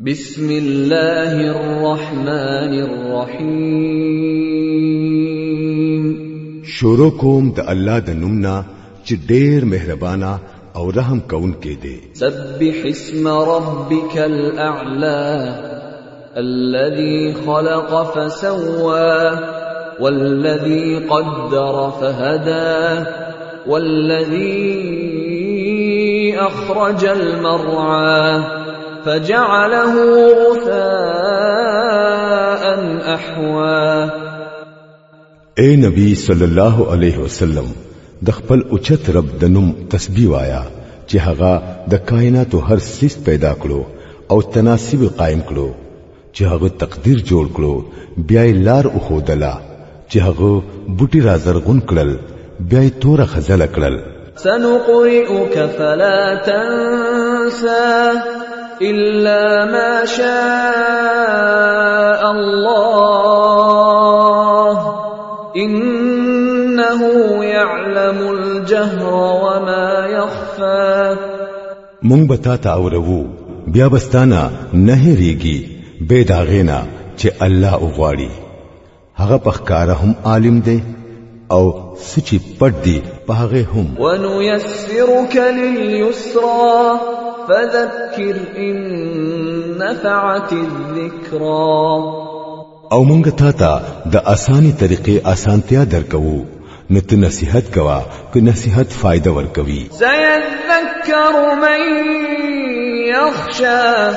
بسم الله الرحمن الرحيم شروع کوم د الله د نومنا چې ډېر مهربانا او رحم کون کې دی سبح اسم ربك الاعلى الذي خلق فسوى والذي قدر فهدى والذي اخرج المرعى فجعله غثاء احوا اے نبی صلی الله علیه وسلم د خپل اوچت رب د نوم تسبیح وایا چې هغه د کائنات هر سیس پیدا کړو او تناسب قائم کړو چې هغه تقدیر جوړ کړو بیا لار او خودلا چې هغه بوټي را زرغون کړل بیا تور خزل کړل سنقرئك فلا تنسى الا ما شاء الله انه يعلم الجهر وما يخفى مونږ به تا ته اورو بیا بستانه نه هریږي بے داغینا چې الله وغواړي هغه پخکاره هم عالم دی او سچی پټ دی په هغه هم ونيسرك لليسرى فذكر إن نفعت الذكرى او مونږ تا د اساني طریقې اسانتیا درکو نو ته نصيحت کوا که نصيحت فائدہ ورکوي سيذكر من يخشى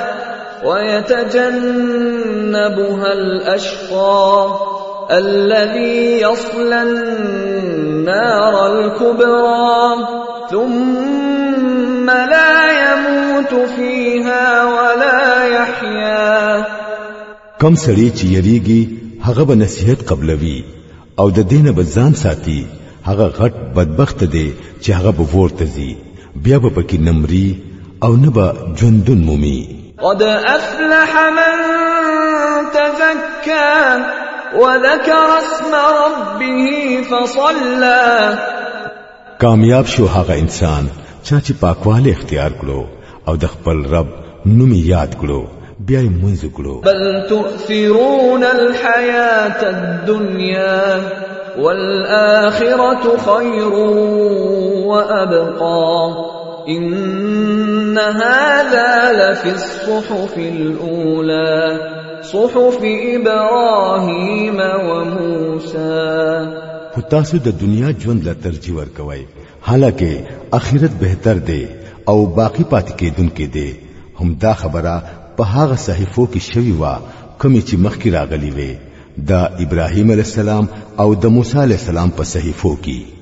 ويتجنبها الأشقى الذي يصلى النار الكبرى ثم فيها ولا يحيا کم سړی چې یریږي هغه به نصیحت قبلوي او د دینه به ځان ساتي هغه غټ بدبخت دی چې هغه به ورته زی بیا به پکې نمرې او نه به ژوندون مومي قد افلح من تزكى وذكر اسم ربه فصلى کامیاب شو هغه انسان چا چې پاکواله اختیار کړو او د خپل رب نوم یاد کړو بیا یې منځ کړو بل تؤثرون الحیات الدنیا والآخرة خير وأبقى إن هذا لفي الصحف الأولى صحف إبراهيم وموسى خو تاسو د دنیا ژوند لا ترجیح ورکوي حالکه اخرت بهتر دی او باقی پاتې کېدونکې دی هم دا خبره په هغه صحیفو کې شوی و کوم چې مخکې راغلی وي د ابراهیم علی السلام او د موسی علی السلام په صحیفو کې